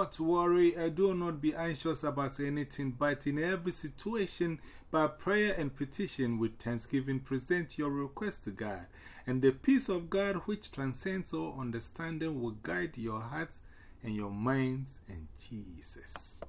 not worry, uh, do not be anxious about anything, but in every situation, by prayer and petition with thanksgiving, present your request to God. And the peace of God, which transcends all understanding, will guide your hearts and your minds in Jesus.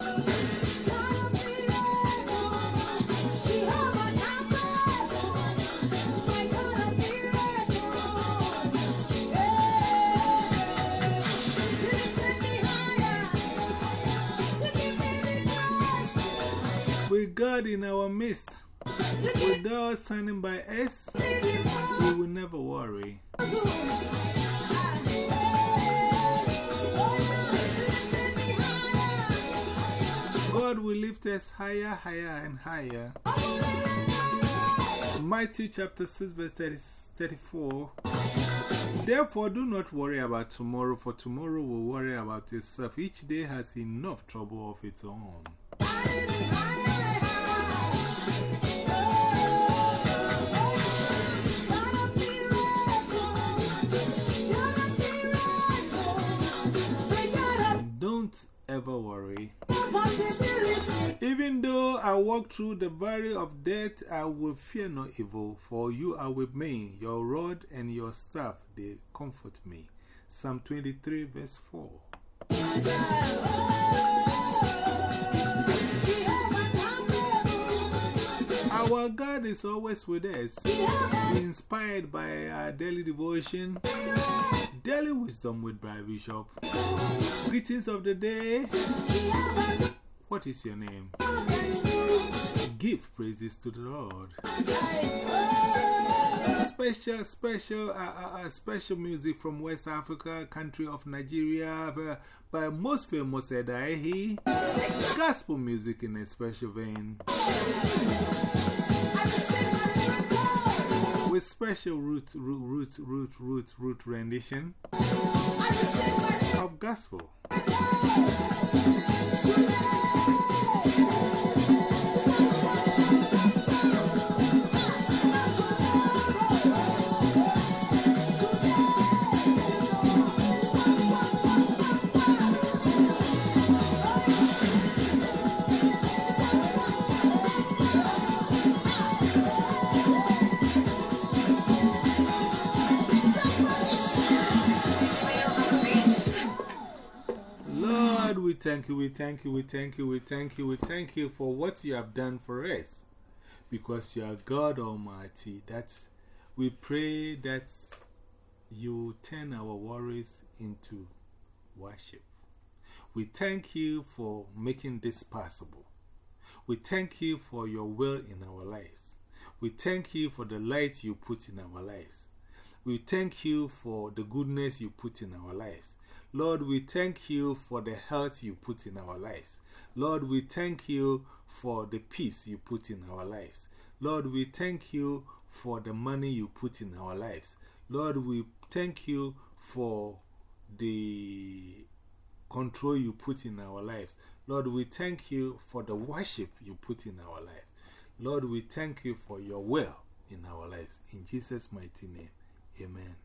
God in our midst, without standing by us, we will never worry. God will lift us higher, higher, and higher. Matthew chapter 6, verse 30, 34. Therefore, do not worry about tomorrow, for tomorrow will worry about itself. Each day has enough trouble of its own. I walk through the valley of death, I will fear no evil, for you are with me. Your rod and your staff, they comfort me. Psalm 23, verse 4. Our God is always with us. Inspired by our daily devotion, Daily Wisdom with Brian Bishop. Greetings of the day. What is your name? Give praises to the Lord. Special, special, uh, uh, uh, special music from West Africa, country of Nigeria, uh, by most famous Edaehi. Gospel music in a special vein. With special root, root, root, root, root, root rendition of gospel. We thank you, we thank you, we thank you, we thank you, we thank you for what you have done for us. Because you are God Almighty. That's, we pray that you turn our worries into worship. We thank you for making this possible. We thank you for your will in our lives. We thank you for the light you put in our lives. We thank you for the goodness you put in our lives. Lord, we thank you for the health you put in our lives. Lord, we thank you for the peace you put in our lives. Lord, we thank you for the money you put in our lives. Lord, we thank you for the control you put in our lives. Lord, we thank you for the worship you put in our lives. Lord, we thank you for your will in our lives. In Jesus' mighty name, amen.